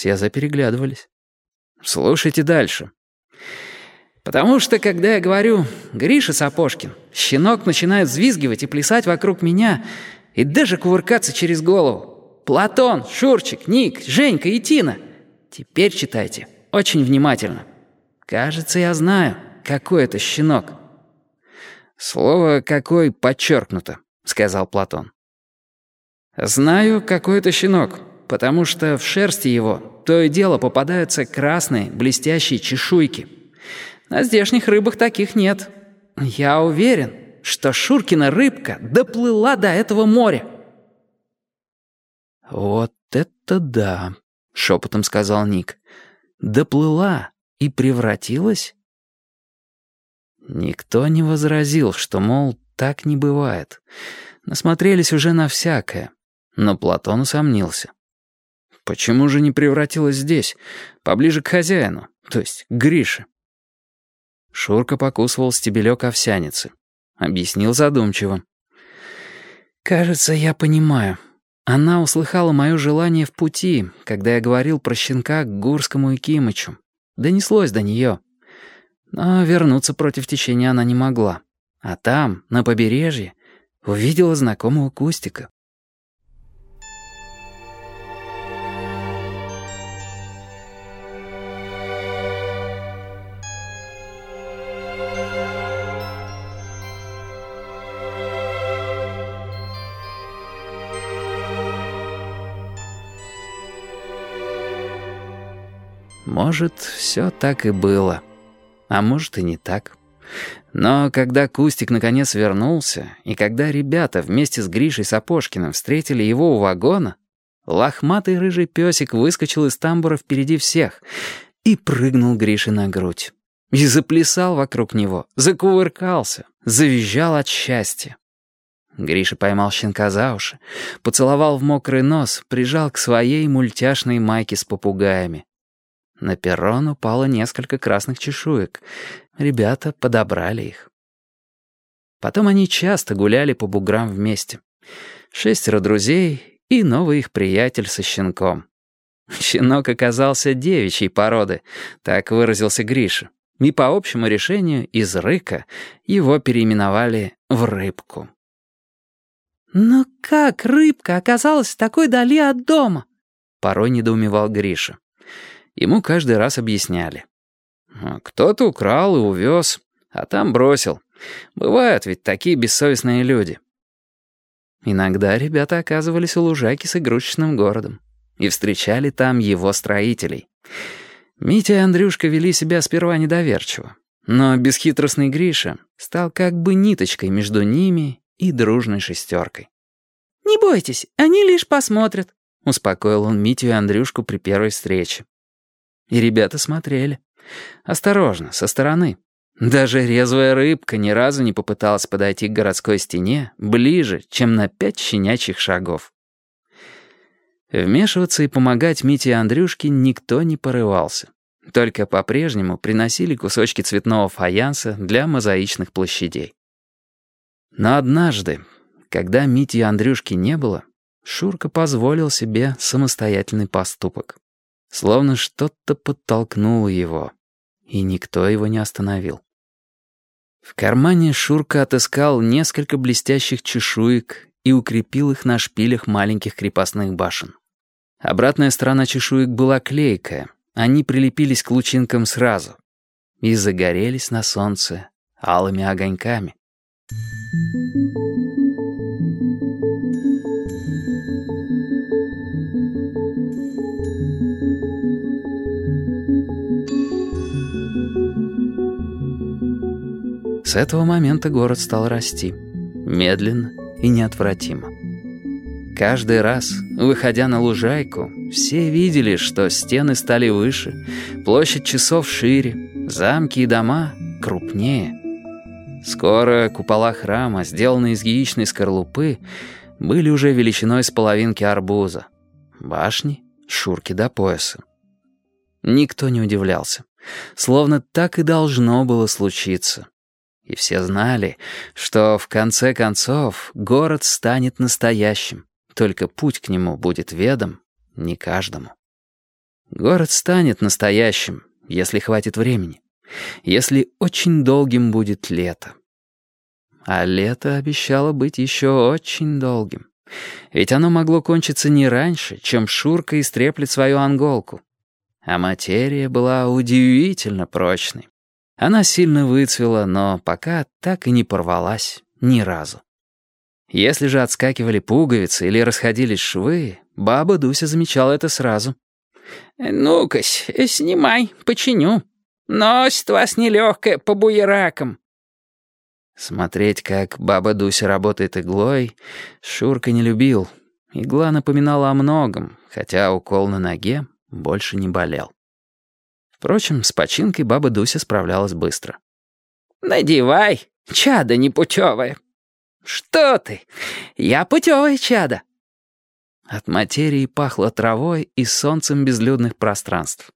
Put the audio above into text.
Все запереглядывались. «Слушайте дальше». «Потому что, когда я говорю «Гриша Сапожкин», щенок начинает взвизгивать и плясать вокруг меня и даже кувыркаться через голову. Платон, Шурчик, Ник, Женька и Тина. Теперь читайте очень внимательно. Кажется, я знаю, какой это щенок». «Слово «какой» подчеркнуто», — сказал Платон. «Знаю, какой это щенок, потому что в шерсти его то и дело попадаются красные, блестящие чешуйки. На здешних рыбах таких нет. Я уверен, что Шуркина рыбка доплыла до этого моря». «Вот это да», — шепотом сказал Ник. «Доплыла и превратилась?» Никто не возразил, что, мол, так не бывает. Насмотрелись уже на всякое. Но Платон усомнился. Почему же не превратилась здесь, поближе к хозяину, то есть к Грише? Шурка покусывал стебелек овсяницы. Объяснил задумчиво. «Кажется, я понимаю. Она услыхала мое желание в пути, когда я говорил про щенка к Гурскому и Кимычу. Донеслось до нее. Но вернуться против течения она не могла. А там, на побережье, увидела знакомого кустика. Может, все так и было. А может и не так. Но когда Кустик наконец вернулся, и когда ребята вместе с Гришей Сапожкиным встретили его у вагона, лохматый рыжий песик выскочил из тамбура впереди всех и прыгнул Грише на грудь. И заплясал вокруг него, закувыркался, завизжал от счастья. Гриша поймал щенка за уши, поцеловал в мокрый нос, прижал к своей мультяшной майке с попугаями. На перрон упало несколько красных чешуек. Ребята подобрали их. Потом они часто гуляли по буграм вместе. Шестеро друзей и новый их приятель со щенком. Щенок оказался девичьей породы, так выразился Гриша. И по общему решению из Рыка его переименовали в Рыбку. «Но как рыбка оказалась такой дали от дома?» Порой недоумевал Гриша. Ему каждый раз объясняли. Кто-то украл и увез, а там бросил. Бывают ведь такие бессовестные люди. Иногда ребята оказывались у лужайки с игрушечным городом и встречали там его строителей. Митя и Андрюшка вели себя сперва недоверчиво, но бесхитростный Гриша стал как бы ниточкой между ними и дружной шестеркой. «Не бойтесь, они лишь посмотрят», — успокоил он Митю и Андрюшку при первой встрече. И ребята смотрели. Осторожно, со стороны. Даже резвая рыбка ни разу не попыталась подойти к городской стене ближе, чем на пять щенячьих шагов. Вмешиваться и помогать Мите и Андрюшке никто не порывался. Только по-прежнему приносили кусочки цветного фаянса для мозаичных площадей. Но однажды, когда Мити и Андрюшки не было, Шурка позволил себе самостоятельный поступок. Словно что-то подтолкнуло его, и никто его не остановил. В кармане Шурка отыскал несколько блестящих чешуек и укрепил их на шпилях маленьких крепостных башен. Обратная сторона чешуек была клейкая, они прилепились к лучинкам сразу и загорелись на солнце алыми огоньками. С этого момента город стал расти. Медленно и неотвратимо. Каждый раз, выходя на лужайку, все видели, что стены стали выше, площадь часов шире, замки и дома крупнее. Скоро купола храма, сделанные из яичной скорлупы, были уже величиной с половинки арбуза. Башни — шурки до пояса. Никто не удивлялся. Словно так и должно было случиться и все знали, что в конце концов город станет настоящим, только путь к нему будет ведом не каждому. Город станет настоящим, если хватит времени. Если очень долгим будет лето. А лето обещало быть еще очень долгим. Ведь оно могло кончиться не раньше, чем Шурка истреплет свою анголку. А материя была удивительно прочной. Она сильно выцвела, но пока так и не порвалась ни разу. Если же отскакивали пуговицы или расходились швы, баба Дуся замечала это сразу. «Ну-кась, снимай, починю. Носит вас нелегкая по буеракам». Смотреть, как баба Дуся работает иглой, Шурка не любил. Игла напоминала о многом, хотя укол на ноге больше не болел. Впрочем, с починкой баба Дуся справлялась быстро. «Надевай, чадо непутевое», «Что ты? Я путевое чадо». От материи пахло травой и солнцем безлюдных пространств.